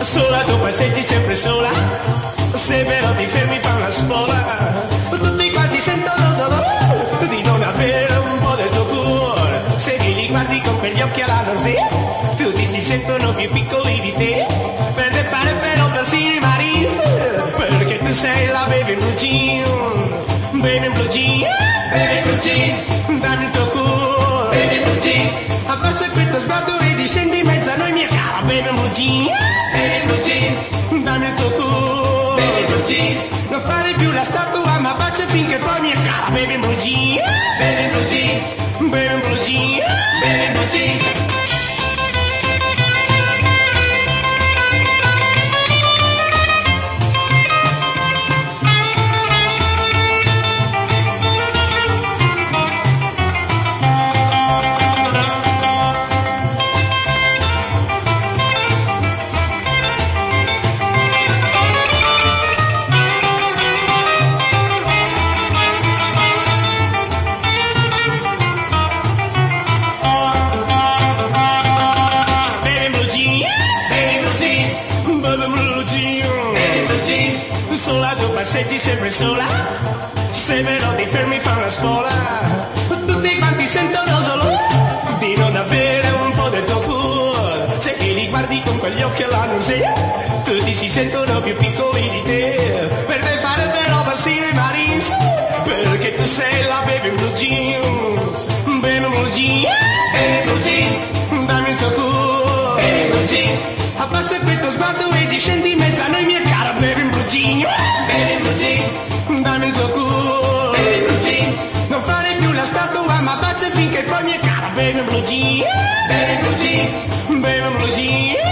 Sola tu passeggi sempre sola, se però ti fermi fa una spola, tutti quanti sentono dolore di non avere un po' del tuo cuore, se mi li guardi con quegli occhi alla nausea, tutti si sentono più piccoli di te, per te fare però persino i maris, perché tu sei la baby in blue jeans, baby in blue abbassa questo sguardo e discendi in mezzo a noi mia cara baby blue jeans, baby blue jeans, dammi il tuo cuore. baby blue jeans, Non fare più la statua ma bacia finché poi mi accala Baby blue jeans, baby blue Sola tu passeggi sempre sola. Se però ti fermi fa una spola Tutti quanti sentono dolore Di non avere un po' del tuo cuore Se che li guardi con quegli occhi alla nausea. Tutti si sentono più piccoli di te. Per te fare però persino i marines Perché tu sei la baby blue jeans. Baby blue jeans mondano il gioco. Eh, non fare più la statua ma bacia finché poi mi è cara Baby blue Jeans Baby blue jeans Baby blue jeans